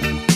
Bye.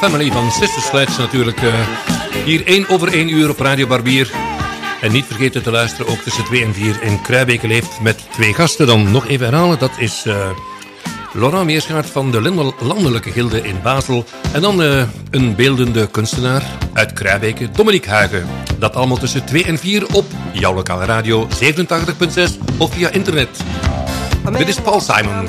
Family van Sister Sledge natuurlijk. Uh, hier 1 over 1 uur op Radio Barbier. En niet vergeten te luisteren ook tussen 2 en 4 in Kruibeke leeft met twee gasten. Dan nog even herhalen, dat is uh, Laurent Meerschaert van de Landelijke Gilde in Basel. En dan uh, een beeldende kunstenaar uit Kruibeke, Dominique Huigen. Dat allemaal tussen 2 en 4 op jouw lokale radio 87.6 of via internet. Dit is Paul Simon.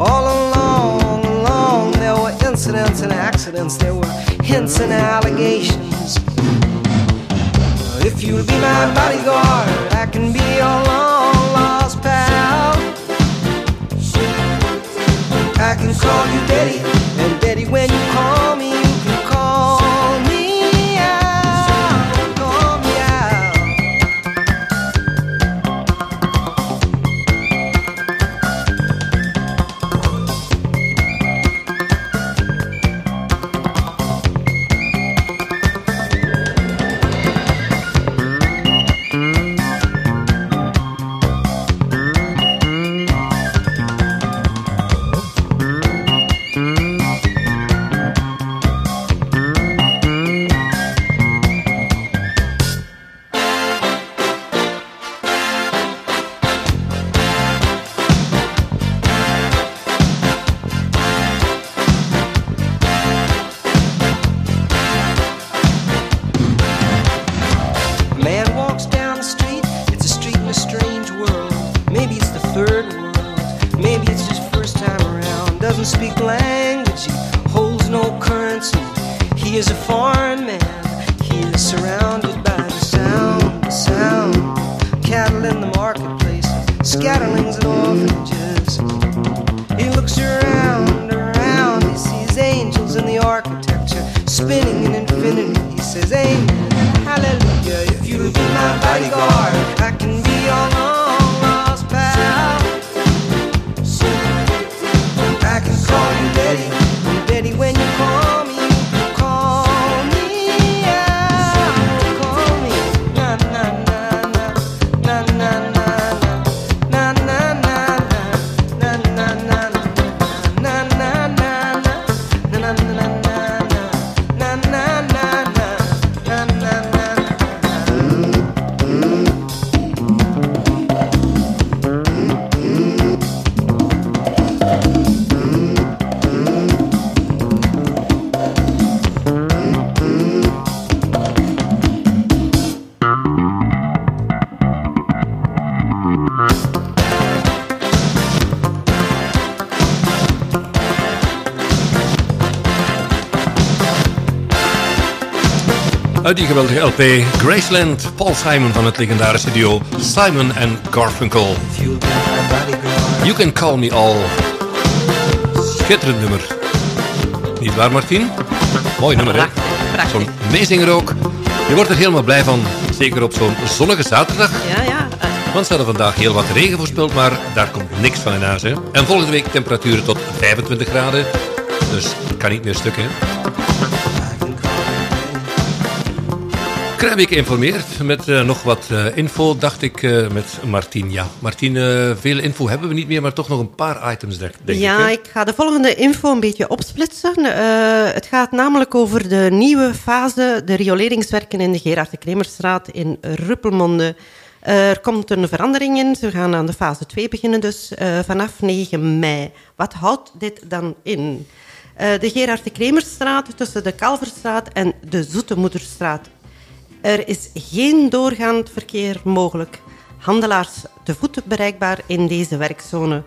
All along, along, there were incidents and accidents, there were hints and allegations. If you'll be my bodyguard, I can be your long lost pal. I can call you Betty, and Betty, when you call me, language, he holds no currency. He is a foreign man, he is surrounded by the sound, the sound. Cattle in the marketplace, scatterlings and orphanages. He looks around, around, he sees angels in the architecture, spinning in infinity. He says, Amen, hallelujah, if you be my bodyguard, I can be all on. Uit die geweldige LP Graceland, Paul Simon van het legendarische duo Simon en Garfunkel. You Can Call Me All. Schitterend nummer. Niet waar, Martien? Mooi nummer, hè? prachtig. Zo'n meezinger ook. Je wordt er helemaal blij van, zeker op zo'n zonnige zaterdag. Ja, ja. Want ze hadden vandaag heel wat regen voorspeld, maar daar komt niks van in huis. Hè? En volgende week temperaturen tot 25 graden. Dus het kan niet meer stuk, hè? Kruijbeek informeert met eh, nog wat eh, info, dacht ik, eh, met Martien. Ja, Martien, veel info hebben we niet meer, maar toch nog een paar items, denk, denk ja, ik. ik ga de volgende info een beetje opsplitsen. Het gaat namelijk over de nieuwe fase, de rioleringswerken in de Gerard de Kremerstraat in Ruppelmonde. Er komt een verandering in. Ze gaan aan de fase 2 beginnen, dus vanaf 9 mei. Wat houdt dit dan in? De Gerard de Kremerstraat tussen de Kalverstraat en de Zoetemoederstraat. Er is geen doorgaand verkeer mogelijk. Handelaars te voet bereikbaar in deze werkzone.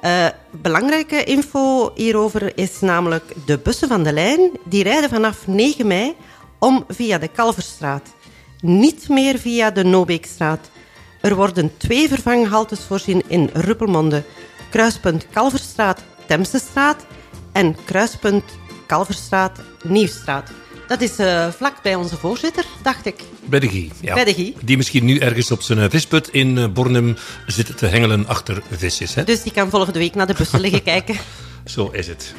Eh, belangrijke info hierover is namelijk de bussen van de lijn. Die rijden vanaf 9 mei om via de Kalverstraat. Niet meer via de Nobeekstraat. Er worden twee vervanghaltes voorzien in Ruppelmonde. Kruispunt Kalverstraat, Temsestraat en kruispunt Kalverstraat, Nieuwstraat. Dat is eh, vlak bij onze voorzitter, dacht ik. Bij de Guy, ja. Bij de Guy. Die misschien nu ergens op zijn eh, visput in eh, Bornem zit te hengelen achter visjes. Hè? Dus die kan volgende week naar de bussen liggen kijken. Zo is het.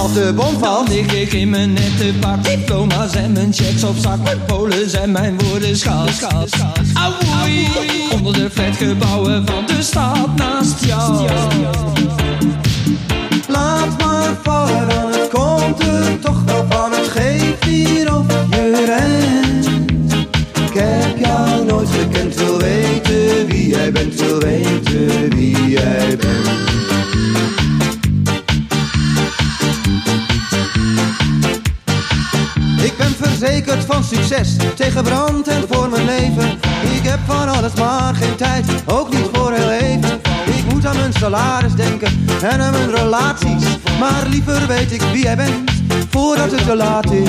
Als de bom valt, lig ik in mijn nette pak. Diploma's en mijn checks op zak. Mijn polen zijn mijn woorden schaal Onder de flatgebouwen van de stad naast jou en aan mijn relaties. Maar liever weet ik wie jij bent, voordat het te laat is.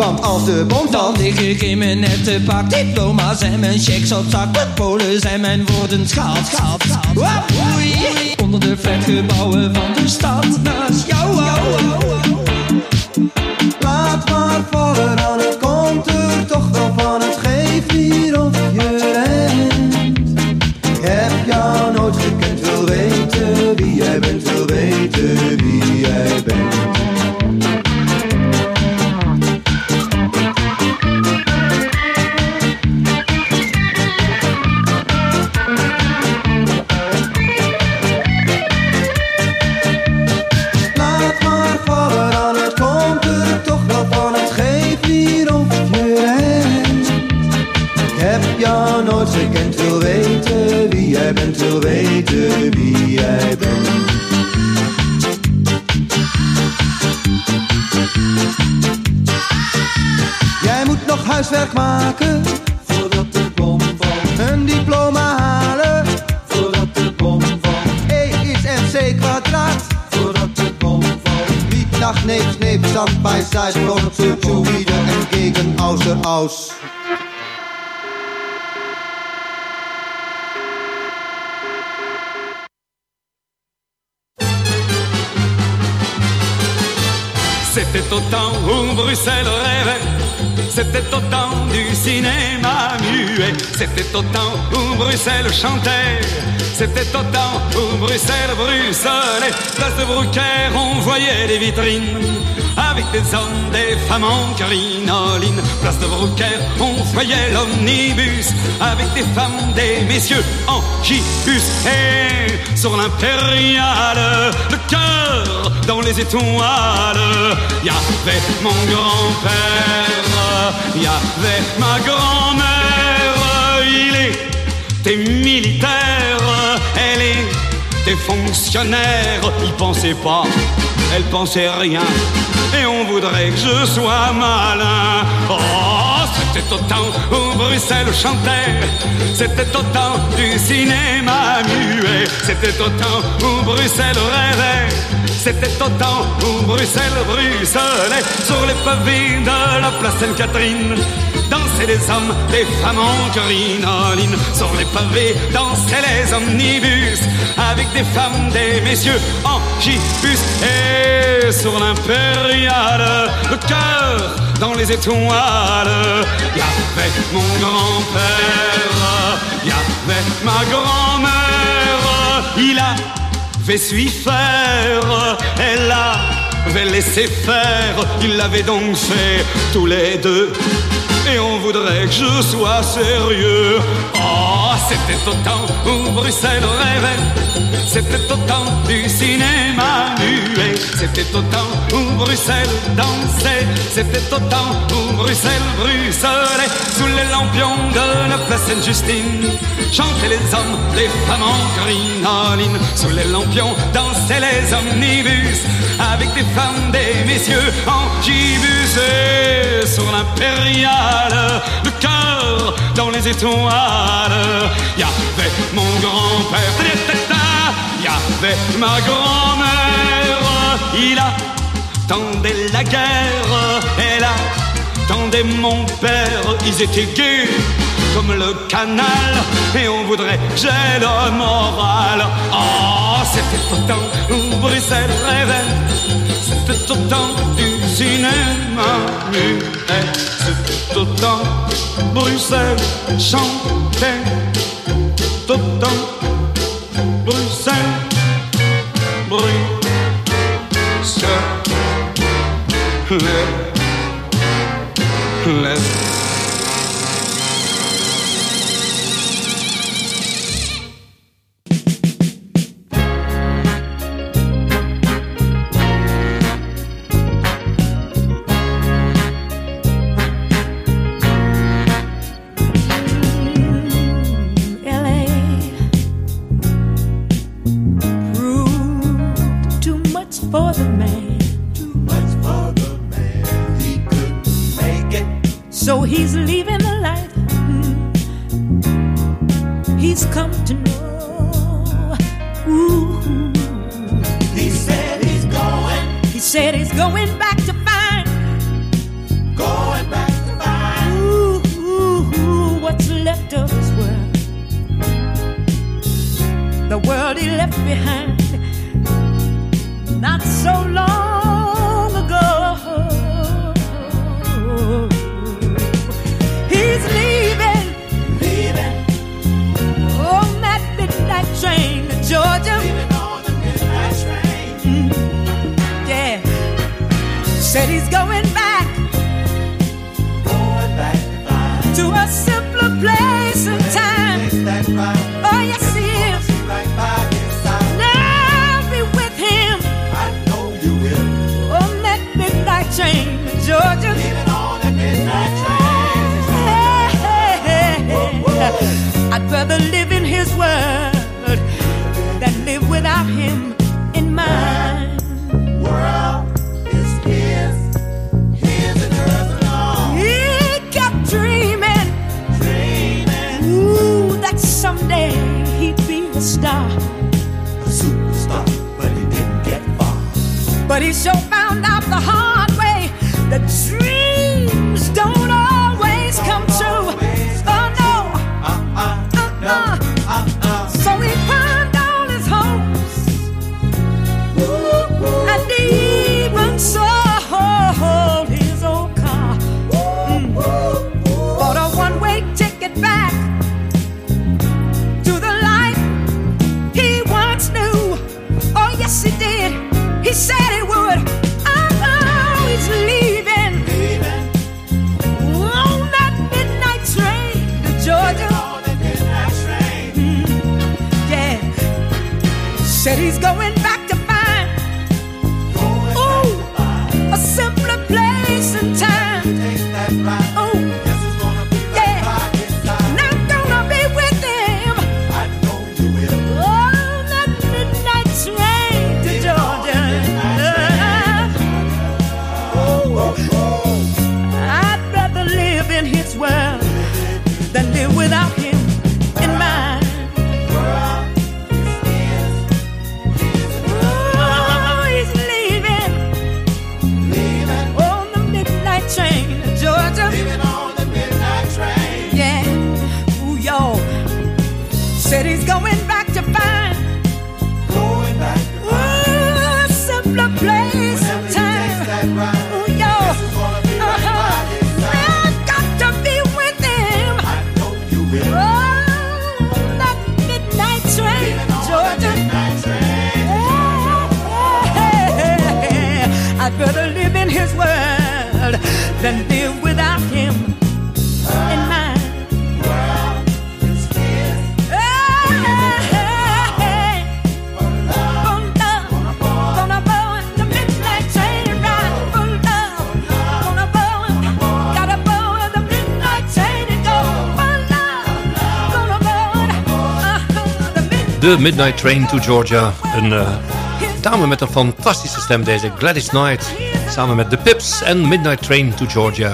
Want als de bom Dan lig ik in mijn nette pak Diploma's en mijn checks op zak Mijn polen zijn mijn woorden schaal Auwoei Onder de flatgebouwen van de stad naast jou laat C'était au temps où Bruxelles rêvait, c'était au temps du cinéma muet, c'était au temps où Bruxelles chantait, c'était au temps où Bruxelles bruxelait, place de Brucaire on voyait les vitrines, avec des hommes, des femmes en crinoline, place de Brucaire on voyait l'omnibus, avec des femmes, des messieurs en gibus, et sur l'impériale, le cœur dans les étoiles, il y avait mon grand-père, il y avait ma grand-mère, il était militaire, elle était fonctionnaire, il pensait pas, elle pensait rien, et on voudrait que je sois malin. Oh, c'était au temps où Bruxelles chantait, c'était au temps du cinéma muet, c'était au temps où Bruxelles rêvait. C'était au temps où Bruxelles bruxelait sur les pavés de la place Sainte-Catherine. Dansaient les hommes, les femmes en crinoline. Sur les pavés dansaient les omnibus avec des femmes, des messieurs en gibus. Et sur l'impériale, le cœur dans les étoiles. Il y avait mon grand-père, il y avait ma grand-mère. Il avait su faire, elle avait laissé faire, ils l'avaient donc fait tous les deux. Et on voudrait que je sois sérieux. Oh, c'était au temps où Bruxelles rêvait, c'était au temps du cinéma muet, c'était au temps où Bruxelles dansait, c'était au temps où Bruxelles bruxelait. Sous les lampions de la place Sainte-Justine. Chantaient les hommes, les femmes en crinoline, sous les lampions dansaient les omnibus, avec des femmes, des messieurs en gibus. Et sur le cœur dans les étoiles. Y mon grand-père, y avait ma grand-mère, il attendait la guerre, elle attendait mon père, ils étaient gays comme le canal, et on voudrait j'ai le moral. Oh, c'était temps où Bruxelles rêvait, tout autant du cinéma muet, c'est tout autant Bruxelles chantait, tout autant Bruxelles brusque. Lève, lève. than live without him in my. De Midnight Train to Georgia. Een uh, dame met een fantastische stem, deze Gladys Knight. Samen met The Pips en Midnight Train to Georgia.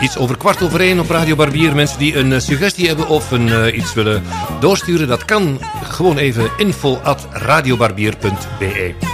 Iets over kwart over één op Radio Barbier. Mensen die een eh, suggestie hebben of een, eh, iets willen doorsturen... dat kan gewoon even info at radiobarbier.be.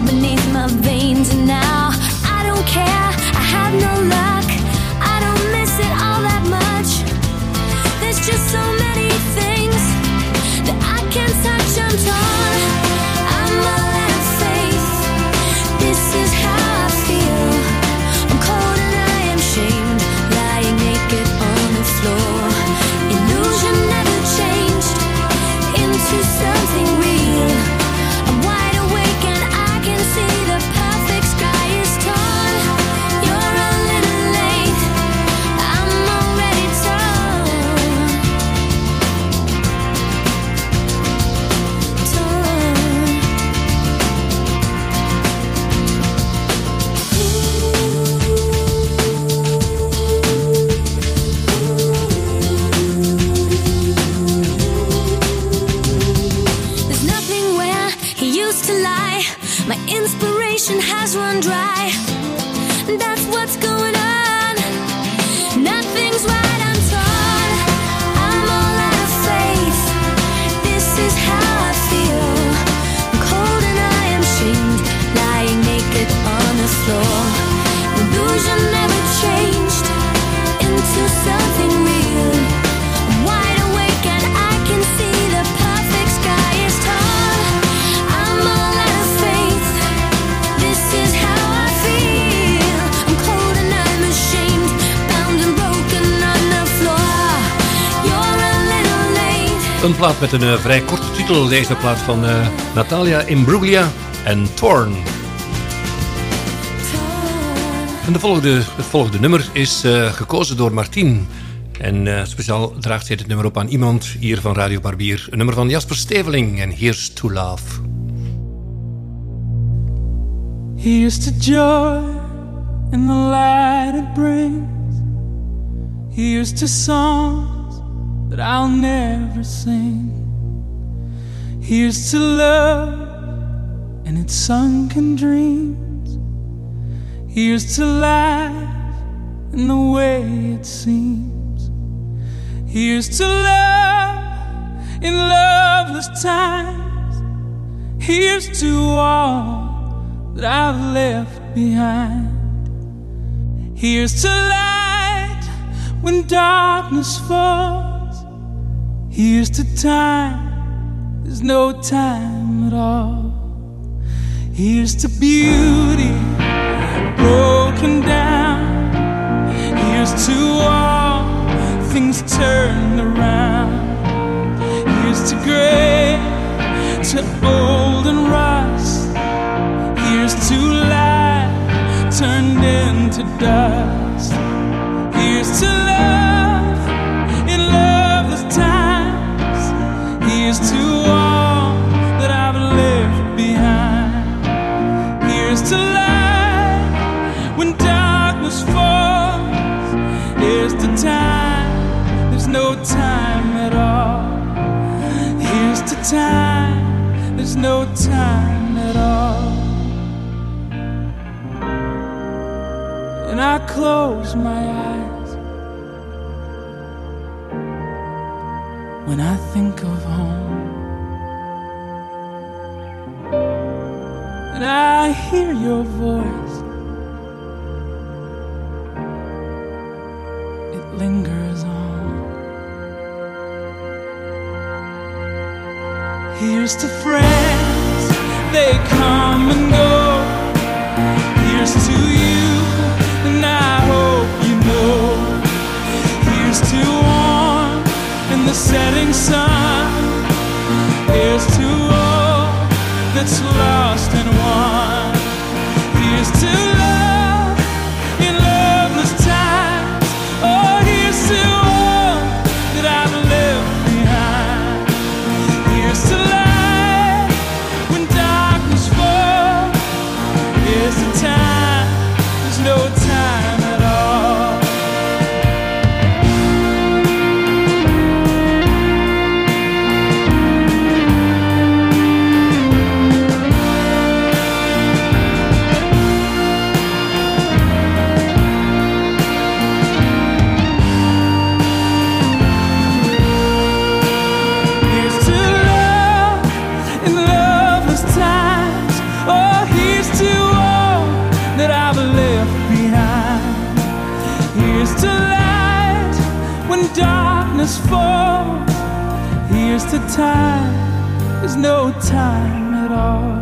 beneath my veins. And now I don't care, I have no love. Met een uh, vrij korte titel. Deze plaat van uh, Natalia Imbruglia en Torn. En de volgende, het volgende nummer is uh, gekozen door Martien. En speciaal draagt zij dit nummer op aan iemand hier van Radio Barbier. Een nummer van Jasper Steveling en Here's to Love. Here's to joy and the light it brings. Here's to songs that I'll never sing. Here's to love and its sunken dreams. Here's to life and the way it seems. Here's to love in loveless times. Here's to all that I've left behind. Here's to light when darkness falls. Here's to time, there's no time at all. Here's to beauty broken down. Here's to all things turned around. Here's to gray, to old and rust. Here's to light turned into dust. Here's to love Here's to all that I've left behind. Here's to light when darkness falls. Here's to time, there's no time at all. Here's to time, there's no time at all. and I close my eyes when I think of home. I hear your voice, it lingers on. Here's to friends, they come and go. Here's to you and I hope you know. Here's to warm in the setting sun. Here's to all that's lost and Time. There's no time Here's to time, there's no time at all.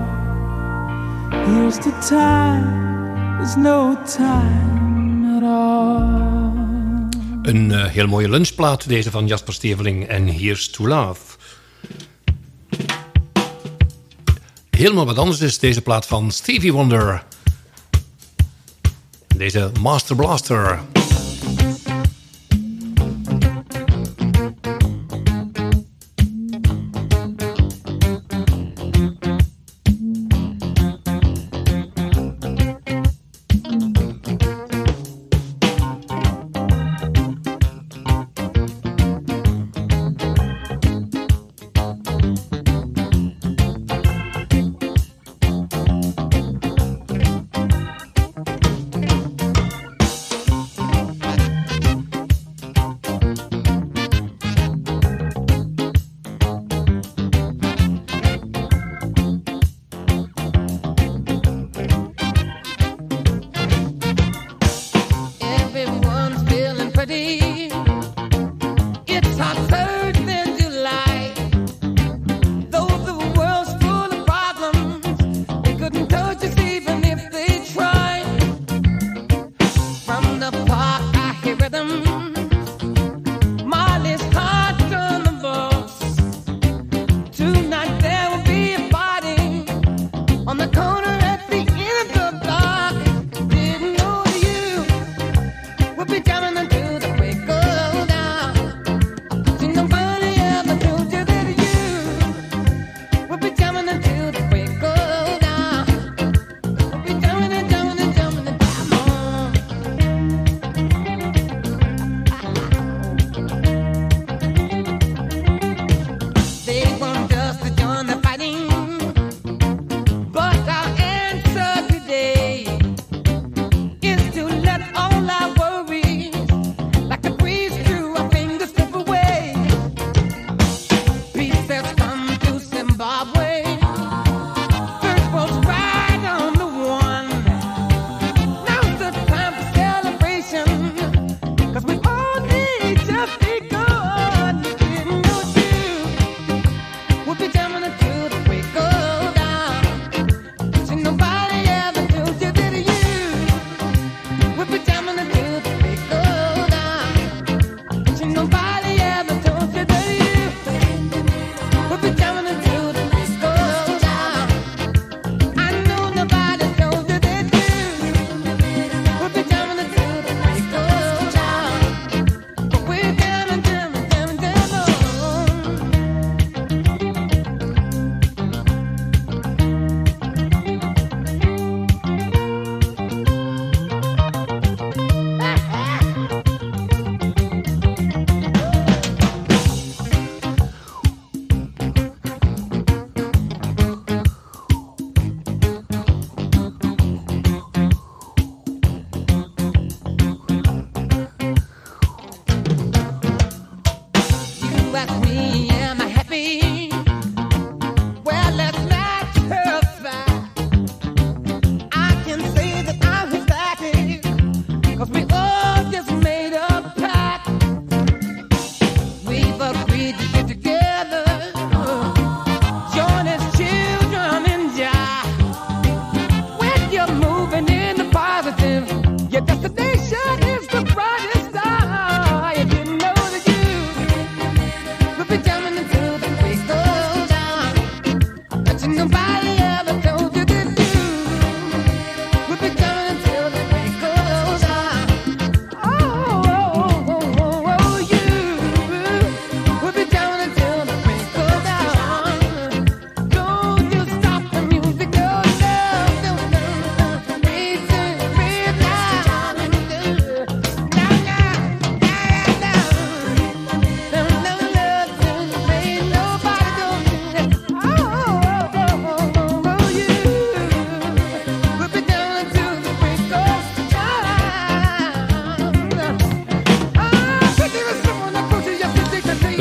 Here's to time, there's no time at all. Een uh, heel mooie lunchplaat, deze van Jasper Steveling en Here's to Love. Helemaal wat anders is deze plaat van Stevie Wonder. Deze Master Blaster.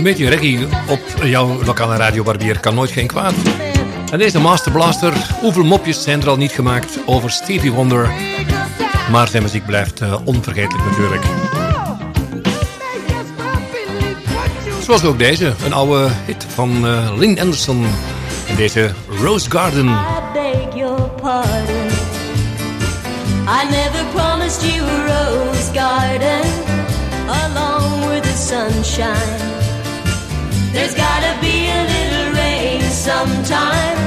Een beetje reggae op jouw lokale radio Barbier kan nooit geen kwaad. En deze Master Blaster, hoeveel mopjes zijn er al niet gemaakt over Stevie Wonder. Maar zijn muziek blijft eh, onvergetelijk natuurlijk. Zoals ook deze, een oude hit van eh, Lynn Anderson. En deze Rose Garden. I never promised you rose garden along with the sunshine. Sometime.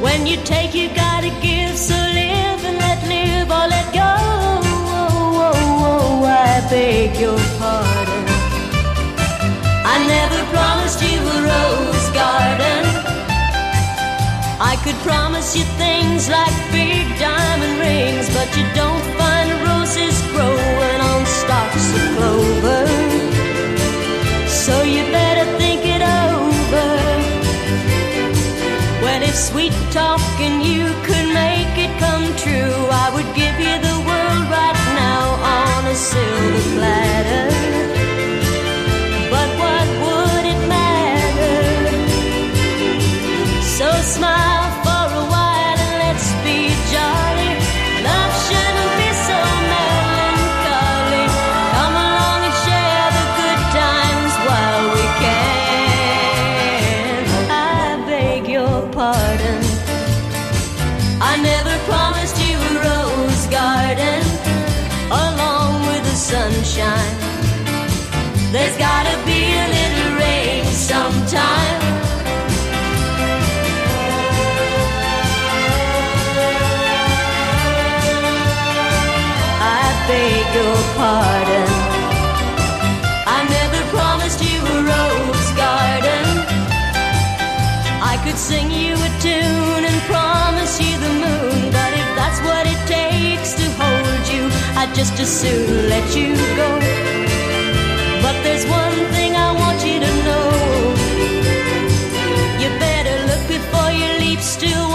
When you take, you gotta give. So live and let live or let go. Oh, oh, oh, I beg your pardon. I never promised you a rose garden. I could promise you things like big diamond rings, but you don't find roses growing on stalks of clover. Sweet talking you could make it come true, I would give you the world right now on a silver platter. But what would it matter? So smile sometime. I beg your pardon. I never promised you a rose garden. I could sing you a tune and promise you the moon, but if that's what it takes to hold you, I'd just as soon let you go. But there's one Still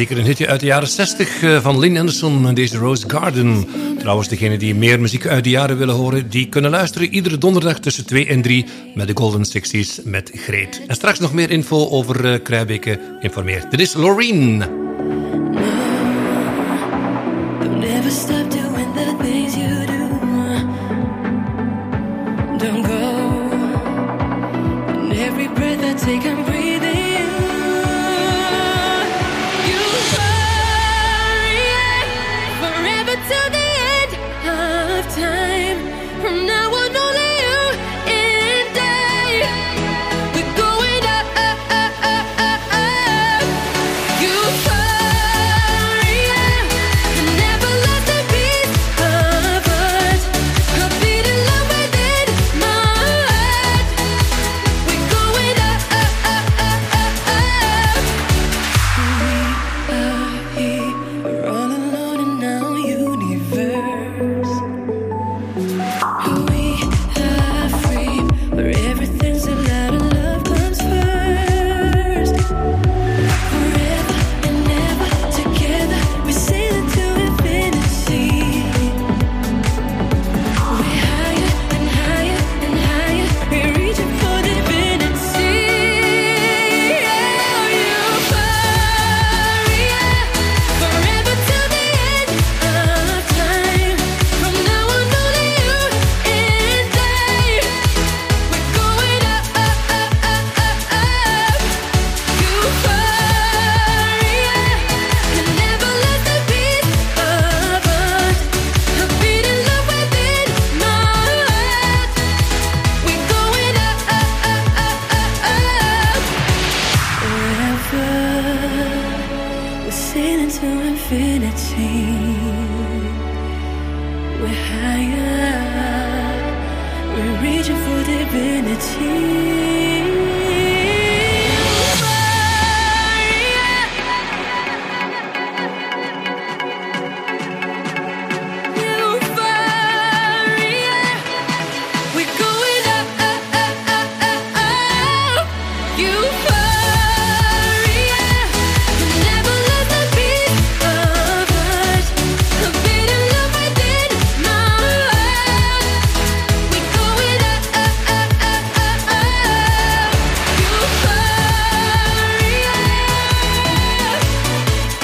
Zeker een hitje uit de jaren 60 eh, van Lynn Anderson en deze Rose Garden. Trouwens, degenen die meer muziek uit die jaren willen horen... die kunnen luisteren iedere donderdag tussen 2 en 3... met de Golden Sixties met Greet. En straks nog meer info over uh, Kruijbeke informeert. Dit is Loreen.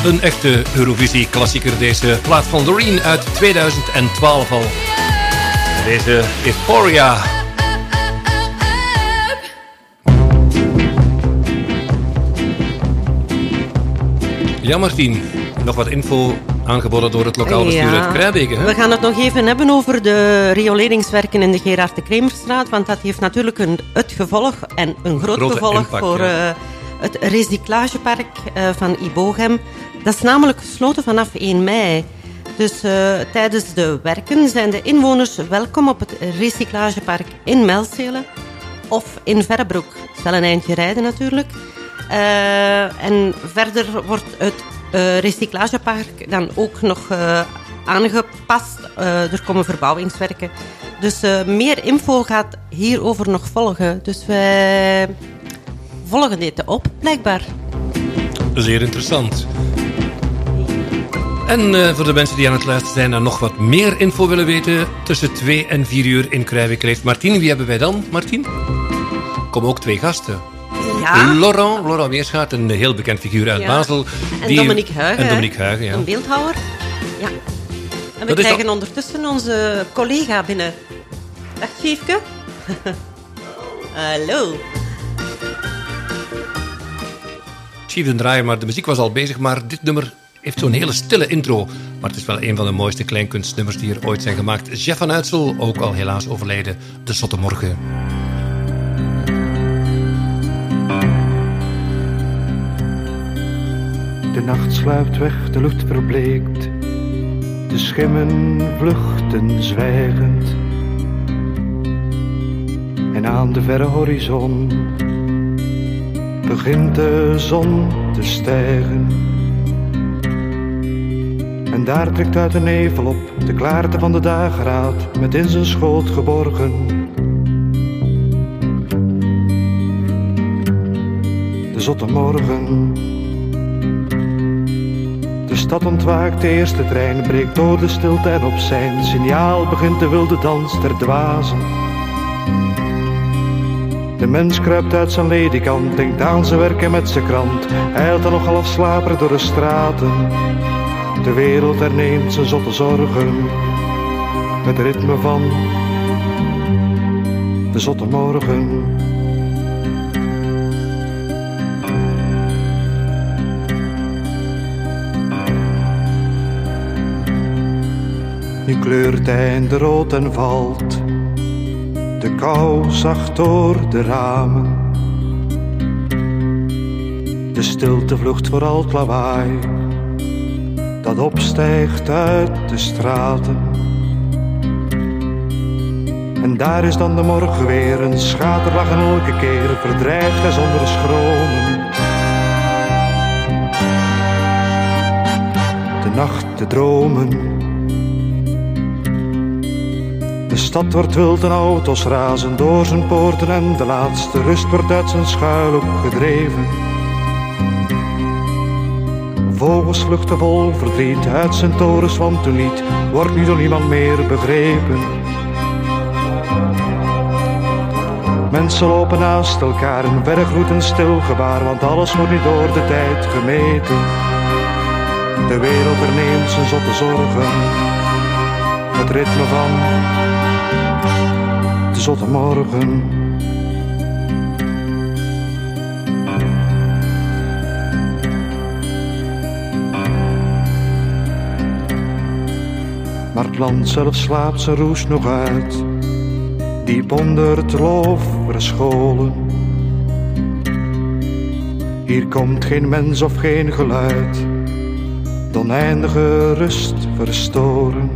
Een echte Eurovisie-klassieker, deze plaat van Loreen uit 2012 al. Deze Euphoria. Ja, Martien. Nog wat info aangeboden door het lokaal bestuur Ja. uit Kruijbeke. We gaan het nog even hebben over de rioleringswerken in de Gerard de Kremerstraat. Want dat heeft natuurlijk een, het gevolg, en een groot Grote gevolg, impact, voor ja. eh, het recyclagepark eh, van Ibogem. Dat is namelijk gesloten vanaf 1 mei. Dus eh, tijdens de werken zijn de inwoners welkom op het recyclagepark in Melcelen of in Verrebroek. Het wel een eindje rijden natuurlijk. Eh, en verder wordt het eh, recyclagepark dan ook nog aangepast. Er komen verbouwingswerken. Dus meer info gaat hierover nog volgen. Dus wij volgen dit op, blijkbaar. Zeer interessant. En eh, voor de mensen die aan het luisteren zijn en nog wat meer info willen weten, tussen 2 en 4 uur in Kruijwijk leeft Martien. Wie hebben wij dan, Martien? Komen ook twee gasten. Ja. Laurent, Laurent Weerschaat, een heel bekend figuur uit Ja. Basel. En die- Dominique Huigen. En? Dominique Huigen, ja. Een beeldhouwer. Ja. En we Dat krijgen al- ondertussen onze collega binnen. Dag, Chiefke. Hallo. Chief den Draaier, maar de muziek was al bezig. Maar dit nummer heeft zo'n hele stille intro. Maar het is wel een van de mooiste kleinkunstnummers die er ooit zijn gemaakt. Jeff van Uitsel, ook al helaas overleden. De Zotte Morgen. De nacht sluipt weg, de lucht verbleekt. De schimmen vluchten zwijgend. En aan de verre horizon begint de zon te stijgen. En daar trekt uit de nevel op de klaarte van de dageraad met in zijn schoot geborgen. De zotte morgen. De stad ontwaakt, de eerste trein breekt door de stilte en op zijn signaal begint de wilde dans der dwazen. De mens kruipt uit zijn ledikant, denkt aan zijn werken met zijn krant, eilt dan nog half slaperig door de straten. De wereld herneemt zijn zotte zorgen, het ritme van de zotte morgen. Nu kleurt hij de rood en valt de kou zacht door de ramen. De stilte vlucht voor al het lawaai dat opstijgt uit de straten. En daar is dan de morgen weer, een schaterlach en elke keer verdrijft hij zonder schromen. De nacht te dromen. De stad wordt wild en auto's razen door zijn poorten en de laatste rust wordt uit zijn schuilhoek gedreven. Vogels vluchten vol verdriet uit zijn torens, want lied wordt nu door niemand meer begrepen. Mensen lopen naast elkaar, een bergroet een stil gebaar, want alles wordt nu door de tijd gemeten. De wereld herneemt zijn zotte zorgen, het ritme van de zotte morgen. Land zelf slaapt zijn roes nog uit, diep onder het loof verscholen. Hier komt geen mens of geen geluid, de oneindige rust verstoren.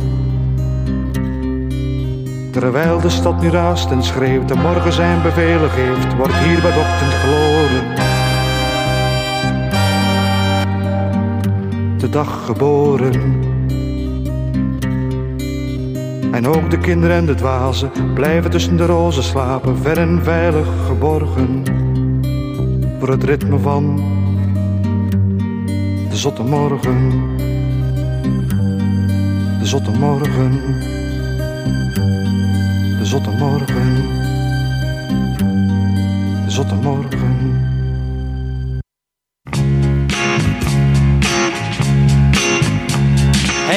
Terwijl de stad nu raast en schreeuwt en morgen zijn bevelen geeft, wordt hier bij de ochtend geloren. De dag geboren. En ook de kinderen en de dwazen blijven tussen de rozen slapen, ver en veilig geborgen. Voor het ritme van de zotte morgen. De zotte morgen. De zotte morgen. De zotte morgen.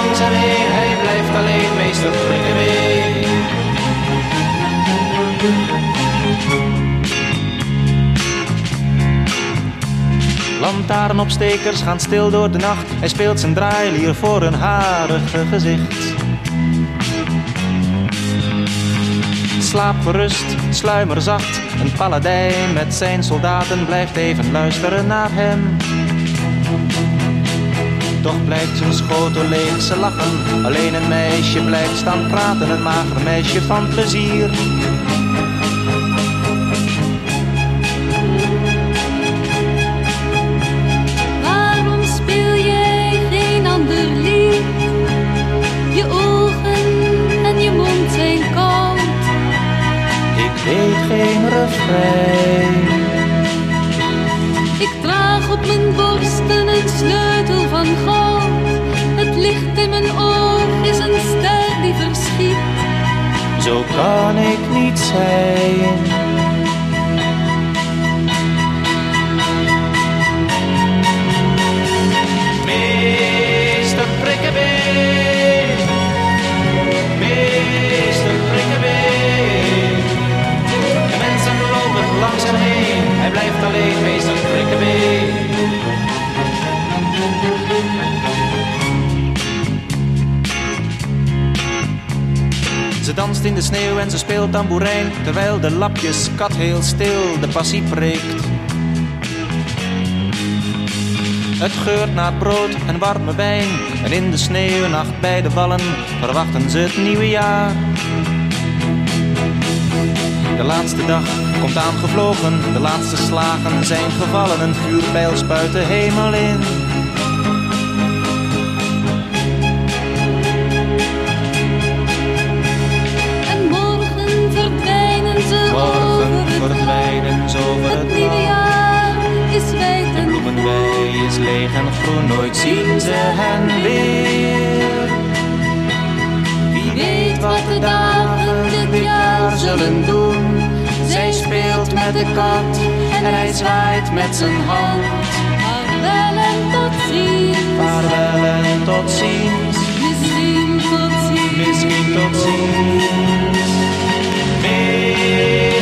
Hem heen, hij blijft alleen meester Prikkebeen. Lantaarnopstekers gaan stil door de nacht. Hij speelt zijn draailier voor een harige gezicht. Slaap gerust, sluimer zacht. Een paladijn met zijn soldaten blijft even luisteren naar hem. Toch blijft zijn schotel leeg, ze lachen. Alleen een meisje blijft staan praten, een mager meisje van plezier. Waarom speel jij geen ander lied? Je ogen en je mond zijn koud. Ik weet geen refrein. Zo kan ik niet zijn. Danst in de sneeuw en ze speelt tamboerijn, terwijl de lapjes kat heel stil de passie preekt. Het geurt naar brood en warme wijn, en in de sneeuwnacht bij de wallen verwachten ze het nieuwe jaar. De laatste dag komt aangevlogen, de laatste slagen zijn gevallen, een vuurpijl spuit hemel in. Nooit zien ze hen weer. Wie weet wat de dagen dit jaar zullen doen. Zij speelt met de kat en hij zwaait met zijn hand. Vaarwel en tot ziens. Vaarwel en tot ziens, Misschien tot ziens. misschien tot ziens. Meester Prikkebeen.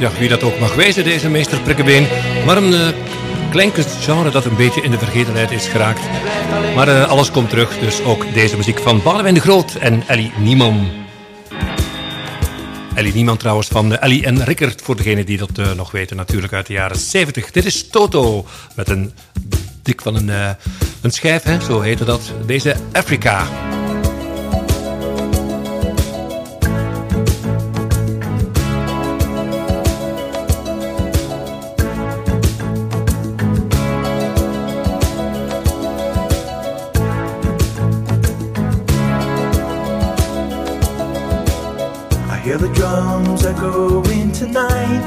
Ja, wie dat ook mag wijzen, deze meester Prikkebeen. Maar een eh, klein kunstgenre dat een beetje in de vergetelheid is geraakt. Maar eh, alles komt terug, dus ook deze muziek van Boudewijn de Groot en Ellie Nieman. Ellie Nieman trouwens van eh, Ellie en Rickert, voor degenen die dat nog weten, natuurlijk uit de jaren 70. Dit is Toto, met een dik van een, Een schijf, hè, zo heette dat. Deze Africa.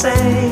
say,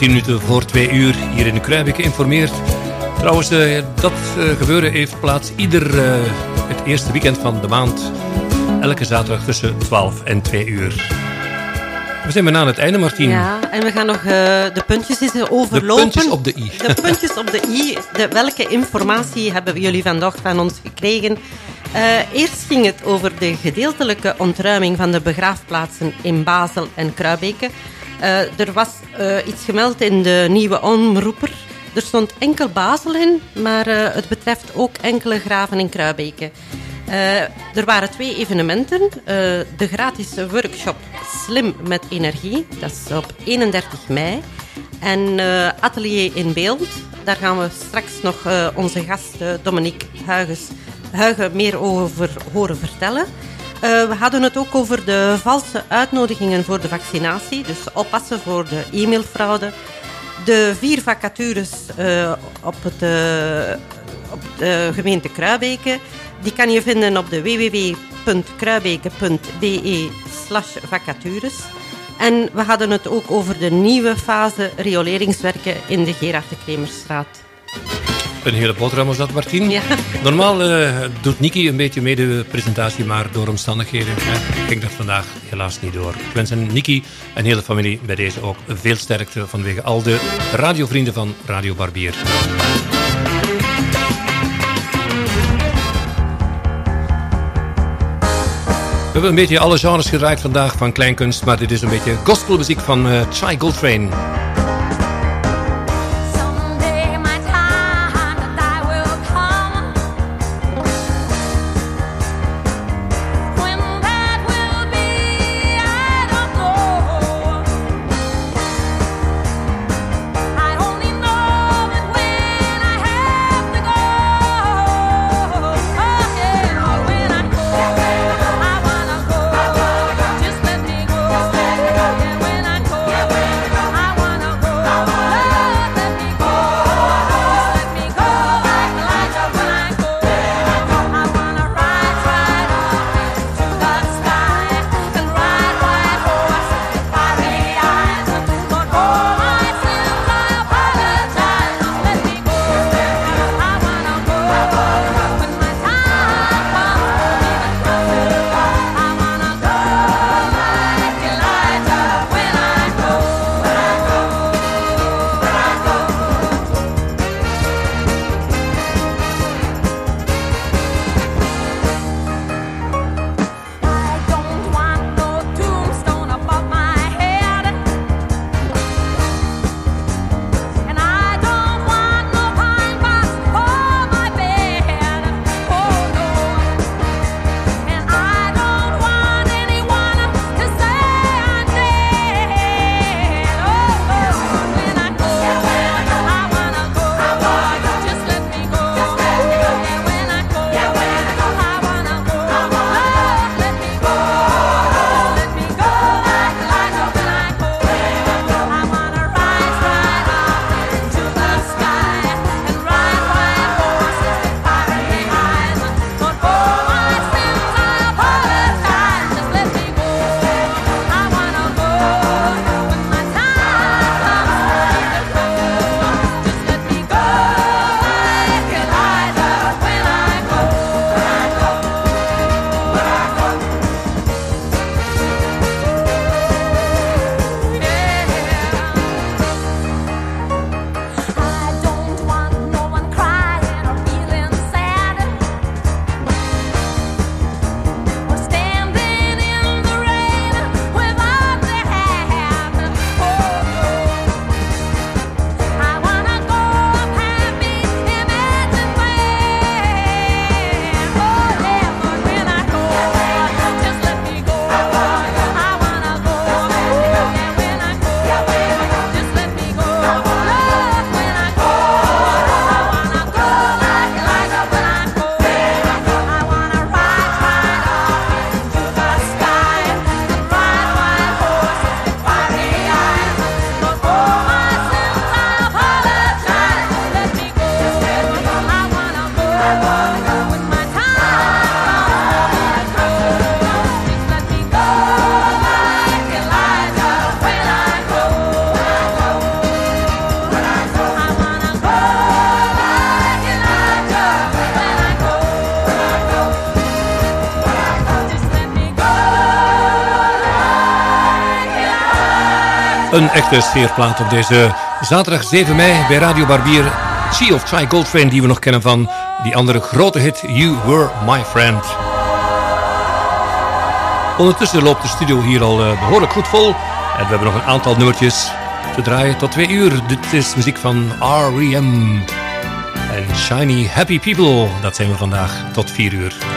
10 minuten voor 2 uur hier in de Kruijbeek geïnformeerd. Trouwens, eh, dat eh, gebeuren heeft plaats ieder eh, het eerste weekend van de maand. Elke zaterdag tussen 12 en 2 uur. We zijn bijna aan het einde, Martien. Ja, en we gaan nog de puntjes eens overlopen. De puntjes op de i. De puntjes op de i. De, welke informatie hebben jullie vandaag van ons gekregen? Eerst ging het over de gedeeltelijke ontruiming van de begraafplaatsen in Basel en Kruibeke. Eh, er was eh, iets gemeld in de nieuwe omroeper. Er stond enkel Basel in, maar eh, het betreft ook enkele graven in Kruibeke. Er waren twee evenementen. De gratis workshop Slim met Energie, dat is op 31 mei. En Atelier in Beeld, daar gaan we straks nog onze gast Dominique Huigen meer over horen vertellen. Eh, we hadden het ook over de valse uitnodigingen voor de vaccinatie. Dus oppassen voor de e-mailfraude. De vier vacatures eh, op, het, eh, op de gemeente Kruibeke. Die kan je vinden op de www.kruibeke.be slash vacatures. En we hadden het ook over de nieuwe fase rioleringswerken in de Gerard de Kremerstraat. Een hele boterham was dat, Martien. Ja. Normaal eh, doet Niki een beetje mee de presentatie, maar door omstandigheden hè, ging dat vandaag helaas niet door. Ik wens Niki en hele familie bij deze ook veel sterkte vanwege al de radiovrienden van Radio Barbier. We hebben een beetje alle genres gedraaid vandaag van kleinkunst, maar dit is een beetje gospelmuziek van eh Chai Goldtrain. Een echte sfeerplaat op deze zaterdag 7 mei bij Radio Barbier. Sea of Chai Goldtrain, die we nog kennen van die andere grote hit You Were My Friend. Ondertussen loopt de studio hier al eh, behoorlijk goed vol. En we hebben nog een aantal nummertjes te draaien tot twee uur. Dit is muziek van R.E.M. En Shiny Happy People. Dat zijn we vandaag tot vier uur.